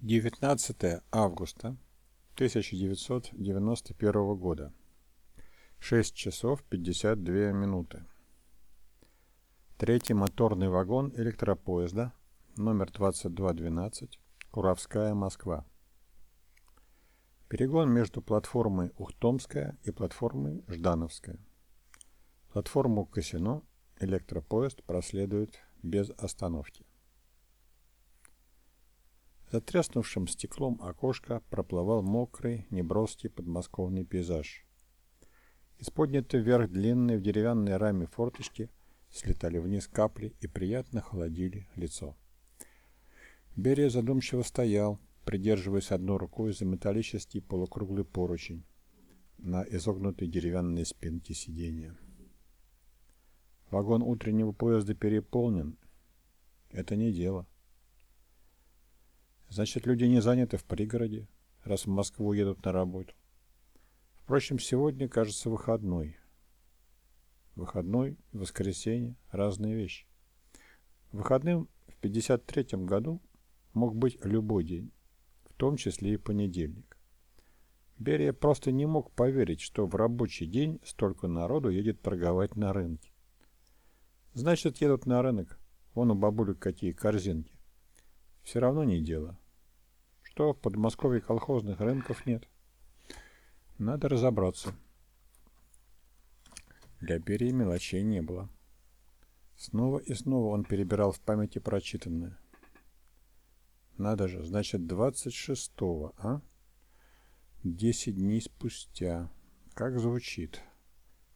19 августа 1991 года. 6 часов 52 минуты. Третий моторный вагон электропоезда номер 2212 Куровская, Москва. Перегон между платформой Ухтомская и платформой Ждановская. Платформу Косино электропоезд проследует без остановки. За треснувшим стеклом окошка проплывал мокрый, неброский подмосковный пейзаж. Из поднятой вверх длинной в деревянной раме форточки слетали вниз капли и приятно холодили лицо. Берия задумчиво стоял, придерживаясь одной рукой за металлический полукруглый поручень на изогнутой деревянной спинке сиденья. Вагон утреннего поезда переполнен. Это не дело. Значит, люди не заняты в пригороде, раз в Москву едут на работу. Впрочем, сегодня, кажется, выходной. Выходной и воскресенье – разные вещи. Выходным в 53 году мог быть любой день, в том числе и понедельник. Берия просто не мог поверить, что в рабочий день столько народу едет торговать на рынке. Значит, едут на рынок. Вон у бабулек какие корзинки. Все равно не дело. Что в Подмосковье колхозных рынков нет? Надо разобраться. Для Берии мелочей не было. Снова и снова он перебирал в памяти прочитанное. Надо же, значит, 26-го, а? Десять дней спустя. Как звучит.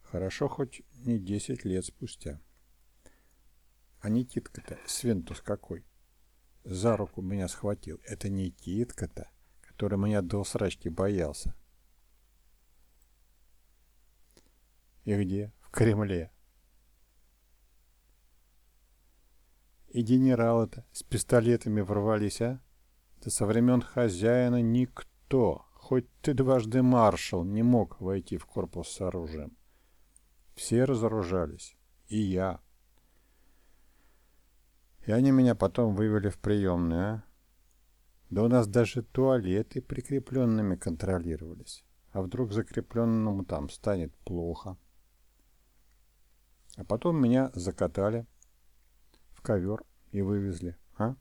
Хорошо, хоть не десять лет спустя. А Никитка-то, свинтус какой за руку меня схватил. Это не Китка-то, который меня до срачки боялся. И где? В Кремле. И генералы-то с пистолетами ворвались, а? Да со времен хозяина никто, хоть ты дважды маршал, не мог войти в корпус с оружием. Все разоружались. И я. И они меня потом вывели в приемную, а? Да у нас даже туалеты прикрепленными контролировались. А вдруг закрепленному там станет плохо? А потом меня закатали в ковер и вывезли, а?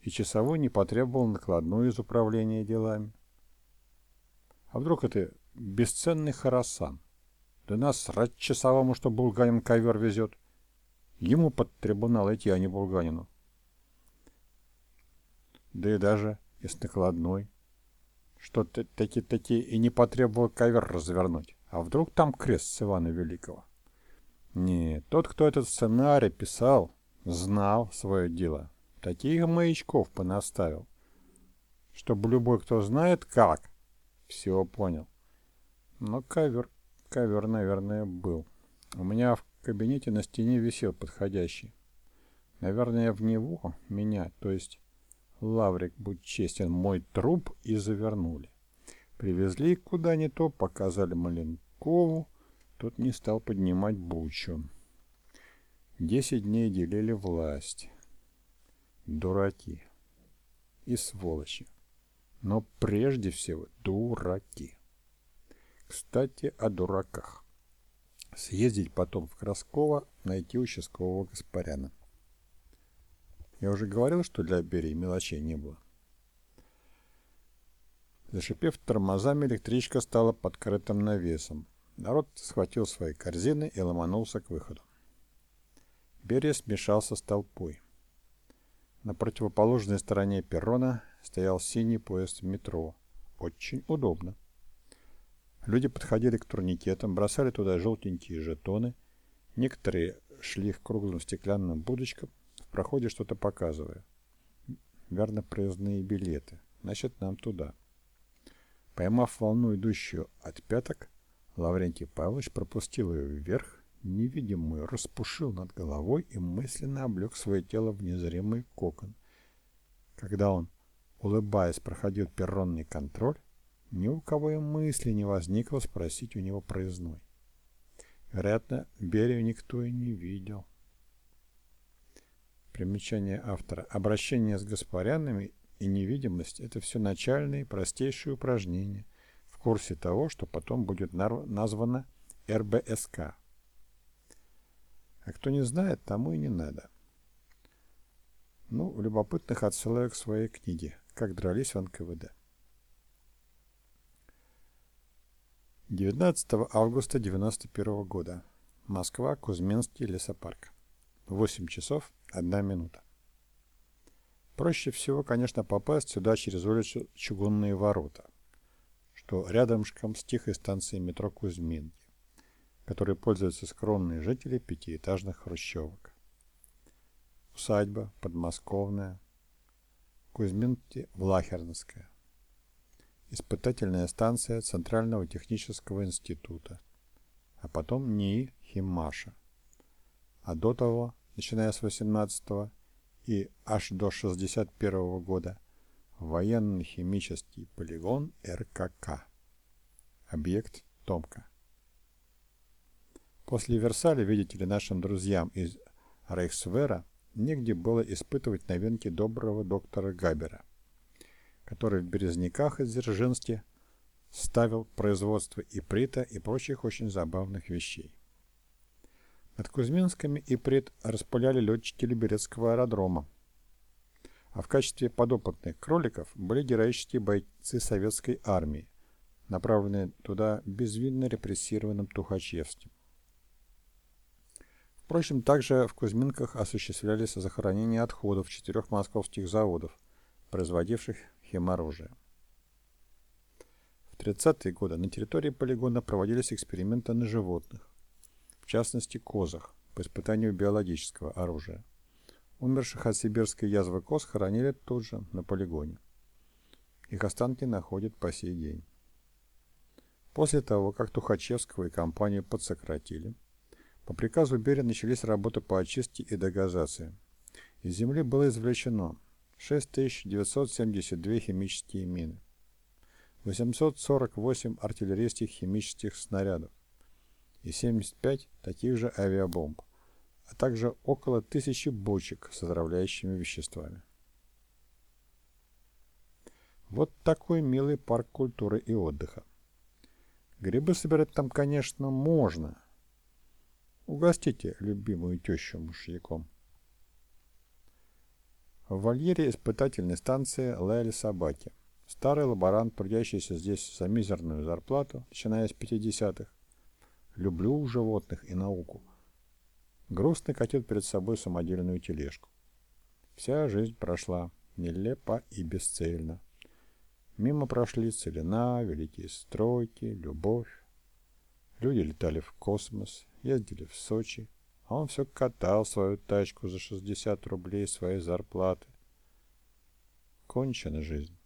И часовой не потребовал накладную из управления делами. А вдруг это бесценный харасан? Да нас срать часовому, что булганин ковер везет. Ему под трибунал идти, а не Булганину. Да и даже и с накладной. Что таки-таки и не потребовал ковер развернуть. А вдруг там крест с Ивана Великого? Не, тот, кто этот сценарий писал, знал свое дело. Таких маячков понаставил. Чтобы любой, кто знает как, все понял. Но ковер, ковер, наверное, был. У меня в в кабинете на стене висел подходящий. Наверное, в него, меня, то есть Лаврик, будь честен, мой труп и завернули. Привезли куда не то, показали Маленкову, тот не стал поднимать бучу. Десять дней делили власть. Дураки. И сволочи. Но прежде всего дураки. Кстати, о дураках съездить потом в Красково, найти участкового Гаспаряна. Я уже говорил, что для Берии мелочей не было. Зашипев тормозами, электричка стала подкрытым навесом. Народ схватил свои корзины и ломанулся к выходу. Берия смешался с толпой. На противоположной стороне перрона стоял синий поезд метро. Очень удобно. Люди подходили к турникетам, бросали туда желтенькие жетоны. Некоторые шли к круглым стеклянным будочкам, в проходе что-то показывая. Верно, проездные билеты. Значит, нам туда. Поймав волну, идущую от пяток, Лаврентий Павлович пропустил ее вверх, невидимую, распушил над головой и мысленно облег свое тело в незримый кокон. Когда он, улыбаясь, проходил перронный контроль, ни у кого и мысли не возникло спросить у него проездной. Вероятно, Берию никто и не видел. Примечание автора. Обращение с Гаспарянами и невидимость – это все начальные, простейшие упражнения в курсе того, что потом будет названо РБСК. А кто не знает, тому и не надо. Ну, любопытных отсылаю к своей книге «Как дрались в НКВД». 19 августа 1991 года. Москва, Кузьминский лесопарк. 8 часов 1 минута. Проще всего, конечно, попасть сюда через улицу Чугунные ворота, что рядом с тихой станцией метро Кузьминки, которой пользуются скромные жители пятиэтажных хрущевок. Усадьба подмосковная, Кузьминки Влахернская, испытательная станция Центрального технического института, а потом НИИ Химмаша. А до того, начиная с 18 и аж до 61 года, военно-химический полигон РКК. Объект Томка. После Версаля, видите ли, нашим друзьям из Рейхсвера негде было испытывать новинки доброго доктора Габера – который в Березняках и Дзержинске ставил производство иприта и прочих очень забавных вещей. Над Кузьминскими иприт распыляли летчики Люберецкого аэродрома, а в качестве подопытных кроликов были героические бойцы советской армии, направленные туда безвинно репрессированным Тухачевским. Впрочем, также в Кузьминках осуществлялись захоронения отходов четырех московских заводов, производивших химоружия. В 30-е годы на территории полигона проводились эксперименты на животных, в частности козах, по испытанию биологического оружия. Умерших от сибирской язвы коз хоронили тут же, на полигоне. Их останки находят по сей день. После того, как Тухачевского и компанию подсократили, по приказу Берия начались работы по очистке и дегазации. Из земли было извлечено 6972 химические мины, 848 артиллерийских химических снарядов и 75 таких же авиабомб, а также около тысячи бочек с отравляющими веществами. Вот такой милый парк культуры и отдыха. Грибы собирать там, конечно, можно. Угостите любимую тещу мышьяком. В вольере испытательной станции лаяли собаки. Старый лаборант, трудящийся здесь за мизерную зарплату, начиная с 50-х. Люблю животных и науку. Грустно катит перед собой самодельную тележку. Вся жизнь прошла нелепо и бесцельно. Мимо прошли целина, великие стройки, любовь. Люди летали в космос, ездили в Сочи, он все катал свою тачку за 60 рублей своей зарплаты. Кончена жизнь.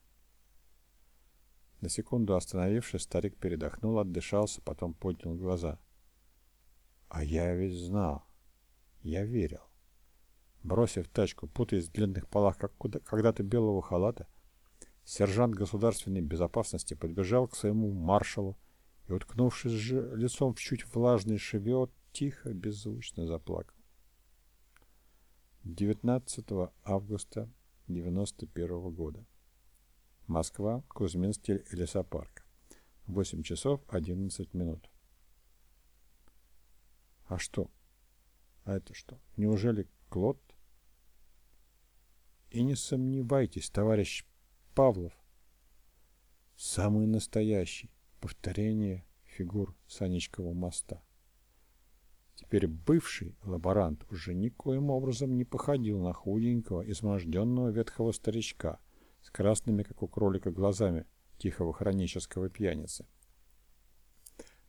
На секунду остановившись, старик передохнул, отдышался, потом поднял глаза. А я ведь знал. Я верил. Бросив тачку, путаясь в длинных полах, как когда-то белого халата, сержант государственной безопасности подбежал к своему маршалу и, уткнувшись лицом в чуть влажный шевет, тихо, беззвучно заплакал. 19 августа 91 года. Москва, Кузьминский лесопарк. 8 часов 11 минут. А что? А это что? Неужели Клод? И не сомневайтесь, товарищ Павлов. Самый настоящий повторение фигур Санечкового моста. Теперь бывший лаборант уже никоим образом не походил на худенького, изможденного ветхого старичка с красными, как у кролика, глазами тихого хронического пьяницы.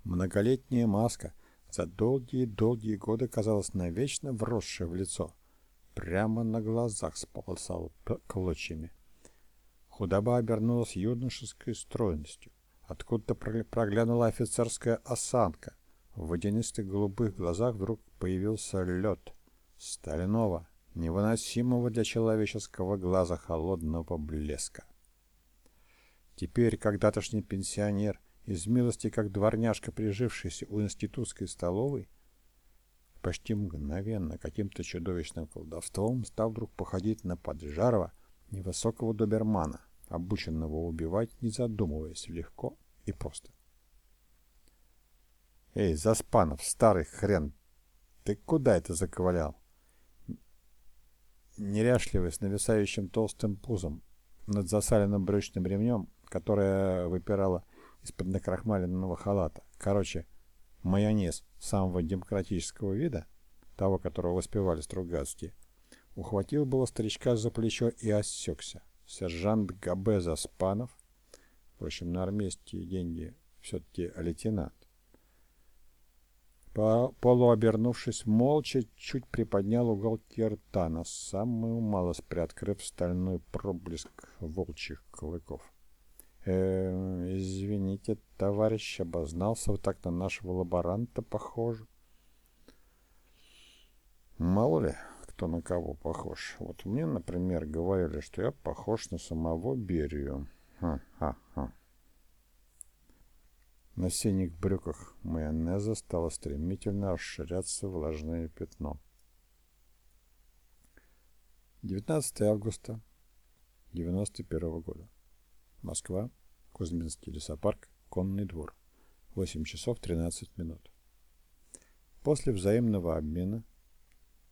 Многолетняя маска за долгие-долгие годы казалась навечно вросшей в лицо. Прямо на глазах сполосал клочьями. Худоба обернулась юношеской стройностью. Откуда-то проглянула офицерская осанка — в водянистых голубых глазах вдруг появился лед. Стального, невыносимого для человеческого глаза холодного блеска. Теперь, когда-тошний пенсионер, из милости как дворняжка, прижившийся у институтской столовой, почти мгновенно каким-то чудовищным колдовством стал вдруг походить на поджарого, невысокого добермана, обученного убивать, не задумываясь, легко и просто. «Эй, Заспанов, старый хрен, ты куда это заковылял?» Неряшливый, с нависающим толстым пузом, над засаленным брючным ремнем, которое выпирало из-под накрахмаленного халата. Короче, майонез самого демократического вида, того, которого воспевали Стругацкие, ухватил было старичка за плечо и осекся. Сержант Габе Заспанов, впрочем, на армейские деньги все-таки лейтенант, полуобернувшись, молча чуть приподнял уголки рта, на самую малость приоткрыв стальной проблеск волчьих клыков. Э, извините, товарищ, обознался вот так на нашего лаборанта похоже. Мало ли, кто на кого похож. Вот мне, например, говорили, что я похож на самого Берию. Ха-ха-ха. На синих брюках майонеза стало стремительно расширяться влажное пятно. 19 августа 91 года. Москва, Кузьминский лесопарк, Конный двор. 8 часов 13 минут. После взаимного обмена,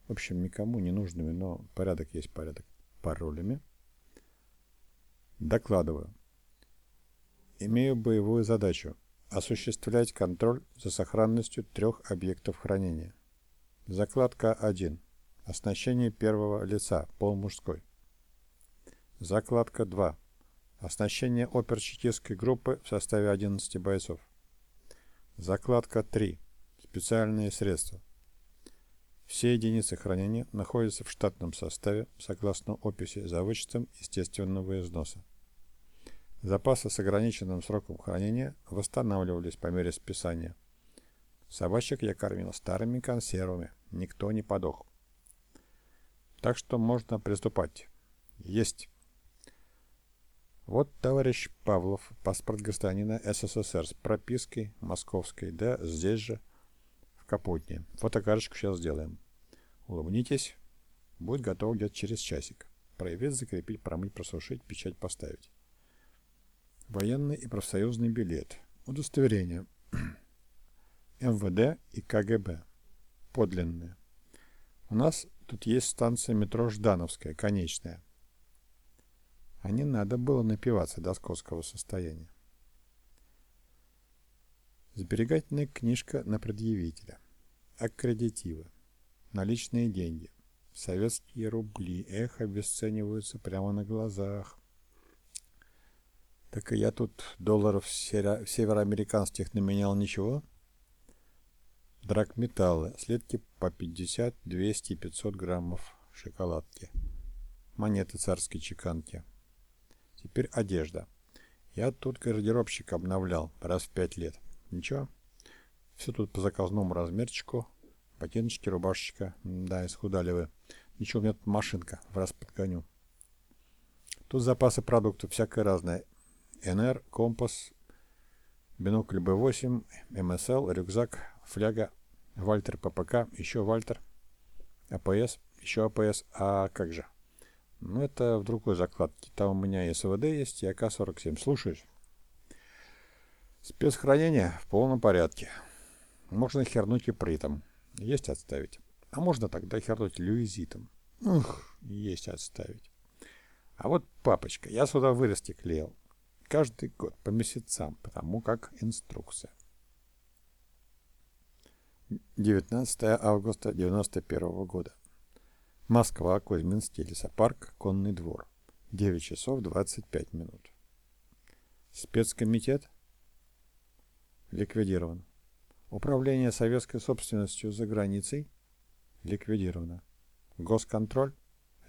в общем, никому не нужными, но порядок есть порядок, паролями, докладываю. Имею боевую задачу осуществлять контроль за сохранностью трех объектов хранения. Закладка 1. Оснащение первого лица, пол мужской. Закладка 2. Оснащение оперчекистской группы в составе 11 бойцов. Закладка 3. Специальные средства. Все единицы хранения находятся в штатном составе согласно описи за вычетом естественного износа. Запасы с ограниченным сроком хранения восстанавливались по мере списания. Собачек я кормил старыми консервами, никто не подох. Так что можно приступать. Есть. Вот, товарищ Павлов, паспорт гражданина СССР с пропиской московской, да, здесь же, в Капотне. Фотокарточку сейчас сделаем. Улыбнитесь. Будет готово где-то через часик. Проявить, закрепить, промыть, просушить, печать поставить. Военный и профсоюзный билет. Удостоверение. МВД и КГБ. Подлинные. У нас тут есть станция метро Ждановская, конечная а не надо было напиваться до скотского состояния. Сберегательная книжка на предъявителя. Аккредитивы. Наличные деньги. Советские рубли. Эх, обесцениваются прямо на глазах. Так я тут долларов североамериканских наменял ничего. Драгметаллы. Слитки по 50, 200 500 граммов шоколадки. Монеты царской чеканки. Теперь одежда. Я тут гардеробщик обновлял раз в пять лет. Ничего. Все тут по заказному размерчику. Ботиночки, рубашечка. Да, исхудали вы. Ничего, у меня тут машинка. В раз подгоню. Тут запасы продуктов всякое разное. НР, компас, бинокль B8, МСЛ, рюкзак, фляга, Вальтер ППК, еще Вальтер, АПС, еще АПС. А как же? Ну, это в другой закладке. Там у меня и СВД есть, и АК-47. Слушаешь? Спецхранение в полном порядке. Можно хернуть и притом. Есть отставить. А можно тогда хернуть люизитом. Ух, есть отставить. А вот папочка, я сюда вырасти клеил. Каждый год по месяцам, потому как инструкция. 19 августа 91 года. Москва, Кузьминский лесопарк, Конный двор. 9 часов 25 минут. Спецкомитет ликвидирован. Управление советской собственностью за границей ликвидировано. Госконтроль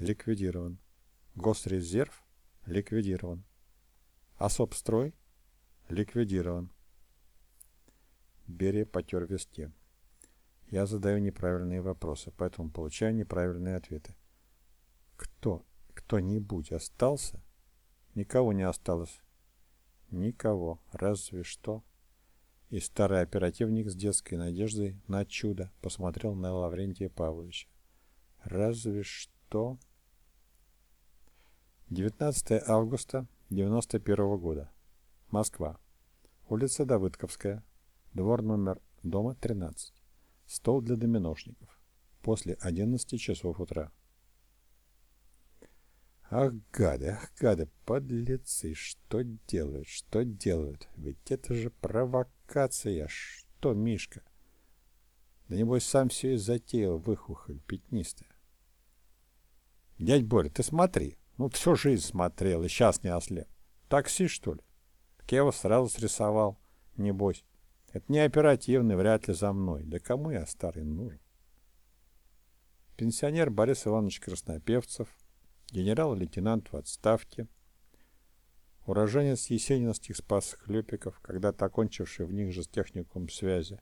ликвидирован. Госрезерв ликвидирован. Особстрой ликвидирован. Берия потер виски. Я задаю неправильные вопросы, поэтому получаю неправильные ответы. Кто? Кто-нибудь остался? Никого не осталось. Никого. Разве что. И старый оперативник с детской надеждой на чудо посмотрел на Лаврентия Павловича. Разве что... 19 августа 91 года. Москва. Улица Давыдковская. Двор номер дома 13. Стол для доминошников. После 11 часов утра. Ах, гады, ах, гады, подлецы, что делают, что делают? Ведь это же провокация. Что, Мишка? Да небось сам все и затеял, выхухоль пятнистая. Дядь Боря, ты смотри. Ну, всю жизнь смотрел, и сейчас не ослеп. Такси, что ли? Его сразу срисовал, небось. Это не оперативный, вряд ли за мной. Да кому я старый нужен? Пенсионер Борис Иванович Краснопевцев, генерал-лейтенант в отставке, уроженец есениновских спасых хлепиков, когда-то окончивший в них же с техникум связи,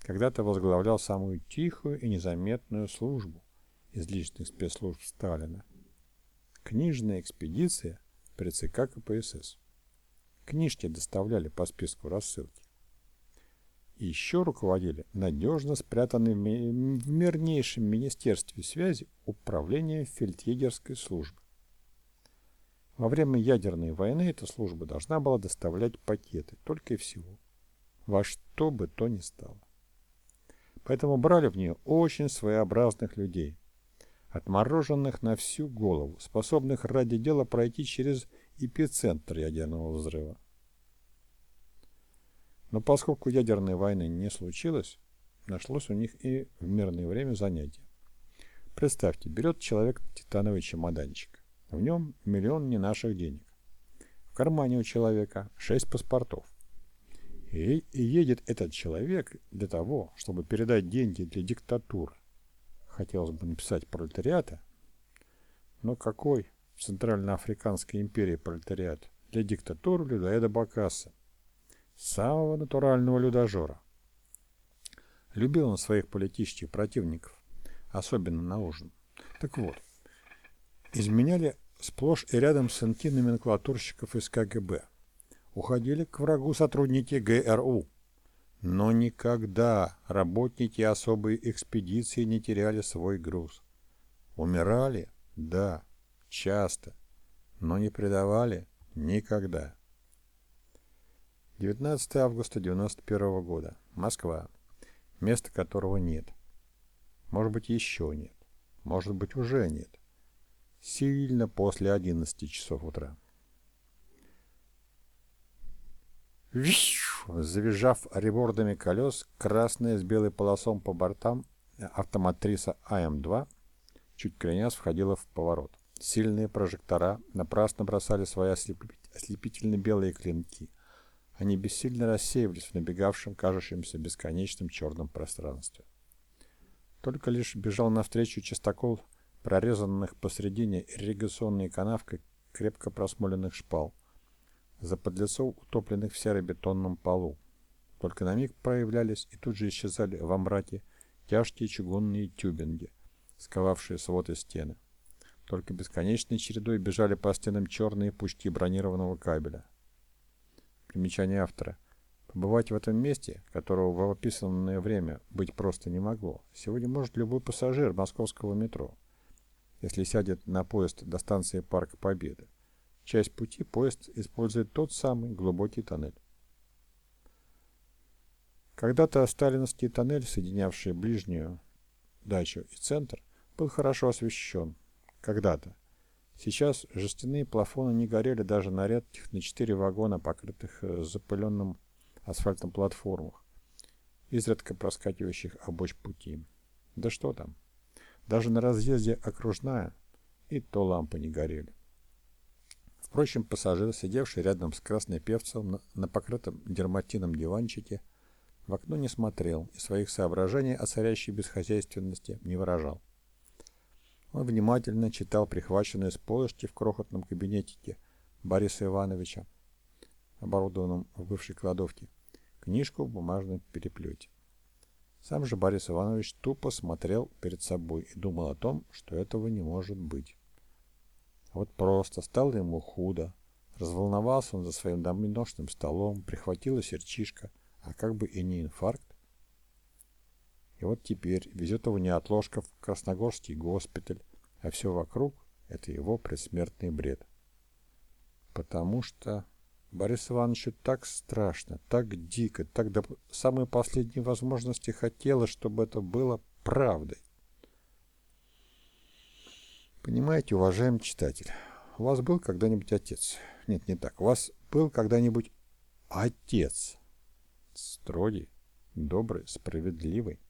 когда-то возглавлял самую тихую и незаметную службу из личных спецслужб Сталина. Книжная экспедиция при ЦК КПСС. Книжки доставляли по списку рассылки. Еще руководили надежно спрятанным в мирнейшем Министерстве связи управлением фельдъегерской службы. Во время ядерной войны эта служба должна была доставлять пакеты, только и всего. Во что бы то ни стало. Поэтому брали в нее очень своеобразных людей, отмороженных на всю голову, способных ради дела пройти через эпицентр ядерного взрыва. Но поскольку ядерной войны не случилось, нашлось у них и в мирное время занятие. Представьте, берет человек титановый чемоданчик. В нем миллион не наших денег. В кармане у человека шесть паспортов. И, едет этот человек для того, чтобы передать деньги для диктатуры. Хотелось бы написать пролетариата. Но какой в Центральноафриканской империи пролетариат? Для диктатуры людоеда Бакаса самого натурального людожора. Любил он своих политических противников, особенно на ужин. Так вот, изменяли сплошь и рядом сынки номенклатурщиков из КГБ. Уходили к врагу сотрудники ГРУ. Но никогда работники особой экспедиции не теряли свой груз. Умирали? Да, часто. Но не предавали? Никогда. 19 августа 91 года. Москва. Места которого нет. Может быть, еще нет. Может быть, уже нет. Сильно после 11 часов утра. Вищ! Завизжав ребордами колес, красная с белой полосом по бортам автоматриса АМ-2, чуть кренясь, входила в поворот. Сильные прожектора напрасно бросали свои ослепительно белые клинки – они бессильно рассеивались в набегавшем, кажущемся бесконечном черном пространстве. Только лишь бежал навстречу частокол прорезанных посредине ирригационной канавкой крепко просмоленных шпал, за подлецов, утопленных в серо-бетонном полу. Только на миг проявлялись и тут же исчезали во мраке тяжкие чугунные тюбинги, сковавшие свод и стены. Только бесконечной чередой бежали по стенам черные пучки бронированного кабеля. Примечание автора. Побывать в этом месте, которого в описанное время быть просто не могло, сегодня может любой пассажир московского метро, если сядет на поезд до станции Парк Победы. Часть пути поезд использует тот самый глубокий тоннель. Когда-то сталинский тоннель, соединявший ближнюю дачу и центр, был хорошо освещен. Когда-то. Сейчас жестяные плафоны не горели даже на редких на четыре вагона, покрытых э, запыленным асфальтом платформах, изредка проскакивающих обоч пути. Да что там, даже на разъезде окружная и то лампы не горели. Впрочем, пассажир, сидевший рядом с красной певцем на, на покрытом дерматином диванчике, в окно не смотрел и своих соображений о царящей бесхозяйственности не выражал. Он внимательно читал прихваченные с полочки в крохотном кабинетике Бориса Ивановича, оборудованном в бывшей кладовке, книжку в бумажном переплете. Сам же Борис Иванович тупо смотрел перед собой и думал о том, что этого не может быть. Вот просто стало ему худо. Разволновался он за своим доминошным столом, прихватила серчишка, а как бы и не инфаркт. И вот теперь везет его неотложка в Красногорский госпиталь, а все вокруг — Это его предсмертный бред. Потому что Борису Ивановичу так страшно, так дико, так до самой последней возможности хотелось, чтобы это было правдой. Понимаете, уважаемый читатель, у вас был когда-нибудь отец? Нет, не так. У вас был когда-нибудь отец? Строгий, добрый, справедливый,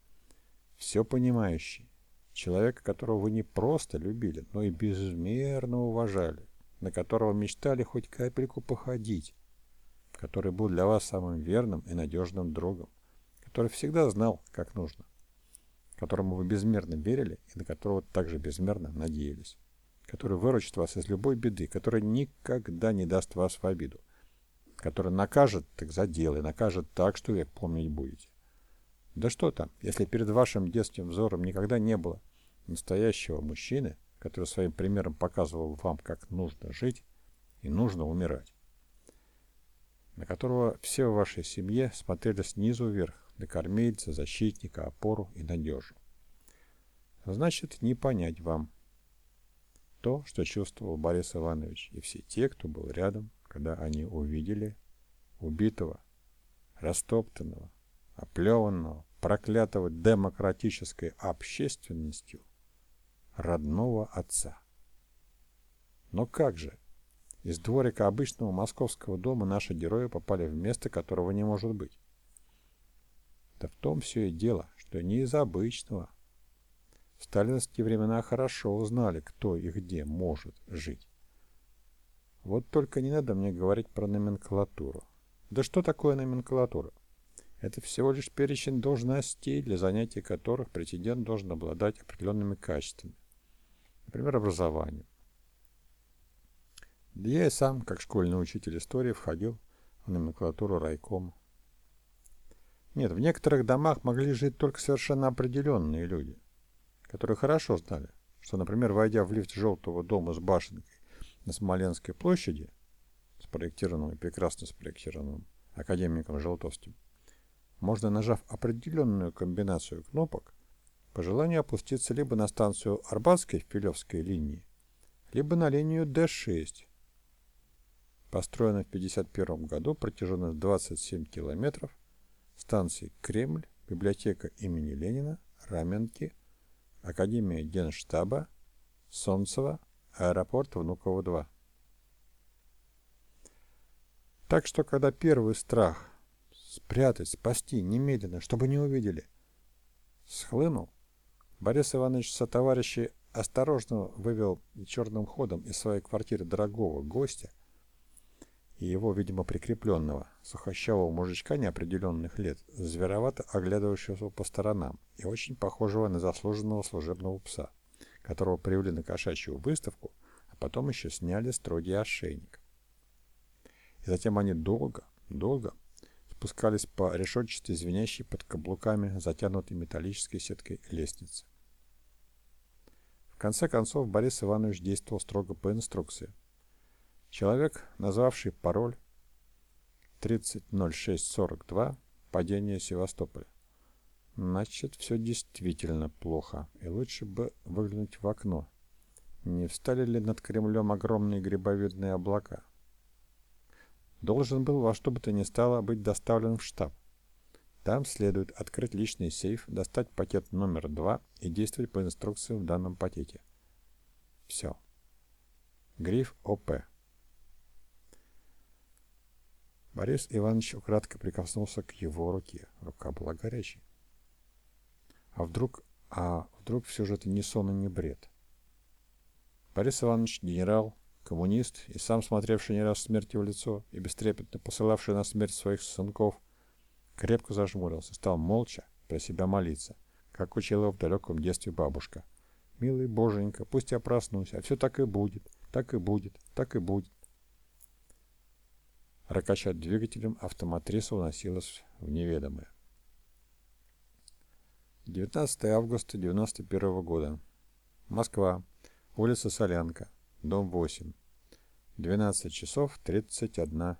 все понимающий. Человека, которого вы не просто любили, но и безмерно уважали, на которого мечтали хоть капельку походить, который был для вас самым верным и надежным другом, который всегда знал, как нужно которому вы безмерно верили и на которого также безмерно надеялись, который выручит вас из любой беды, который никогда не даст вас в обиду, который накажет так за дело и накажет так, что вы помнить будете. Да что там, если перед вашим детским взором никогда не было настоящего мужчины, который своим примером показывал вам, как нужно жить и нужно умирать, на которого все в вашей семье смотрели снизу вверх, для кормильца, защитника, опору и надежу. Значит, не понять вам то, что чувствовал Борис Иванович и все те, кто был рядом, когда они увидели убитого, растоптанного, оплеванного, проклятого демократической общественностью родного отца. Но как же? Из дворика обычного московского дома наши герои попали в место, которого не может быть. Да в том все и дело, что не из обычного. В сталинские времена хорошо узнали, кто и где может жить. Вот только не надо мне говорить про номенклатуру. Да что такое номенклатура? Это всего лишь перечень должностей, для занятий которых претендент должен обладать определенными качествами. Например, образованием. Да я и сам, как школьный учитель истории, входил в номенклатуру райкома. Нет, в некоторых домах могли жить только совершенно определенные люди, которые хорошо знали, что, например, войдя в лифт желтого дома с башенкой на Смоленской площади, спроектированным и прекрасно спроектированным академиком Желтовским, можно, нажав определенную комбинацию кнопок, по желанию опуститься либо на станцию Арбатской в Филевской линии, либо на линию Д6, построенную в 1951 году протяженность 27 километров, станции Кремль, библиотека имени Ленина, Раменки, Академия Генштаба, Солнцево, аэропорт Внуково-2. Так что, когда первый страх спрятать, спасти немедленно, чтобы не увидели, схлынул, Борис Иванович со товарищи осторожно вывел черным ходом из своей квартиры дорогого гостя, и его, видимо, прикрепленного, сухощавого мужичка неопределенных лет, зверовато оглядывающегося по сторонам и очень похожего на заслуженного служебного пса, которого привели на кошачью выставку, а потом еще сняли строгий ошейник. И затем они долго, долго спускались по решетчатой, звенящей под каблуками, затянутой металлической сеткой лестницы. В конце концов Борис Иванович действовал строго по инструкции – Человек, назвавший пароль 300642 «Падение Севастополя». Значит, все действительно плохо, и лучше бы выглянуть в окно. Не встали ли над Кремлем огромные грибовидные облака? Должен был во что бы то ни стало быть доставлен в штаб. Там следует открыть личный сейф, достать пакет номер два и действовать по инструкциям в данном пакете. Все. Гриф ОП. Борис Иванович украдко прикоснулся к его руке. Рука была горячей. А вдруг, а вдруг все же это не сон и не бред? Борис Иванович, генерал, коммунист и сам смотревший не раз смерти в лицо и бестрепетно посылавший на смерть своих сынков, крепко зажмурился, стал молча про себя молиться, как учила его в далеком детстве бабушка. «Милый боженька, пусть я проснусь, а все так и будет, так и будет, так и будет». Рокача двигателем автоматриса уносилась в неведомое. 19 августа 91 года. Москва. Улица Солянка. Дом 8. 12 часов 31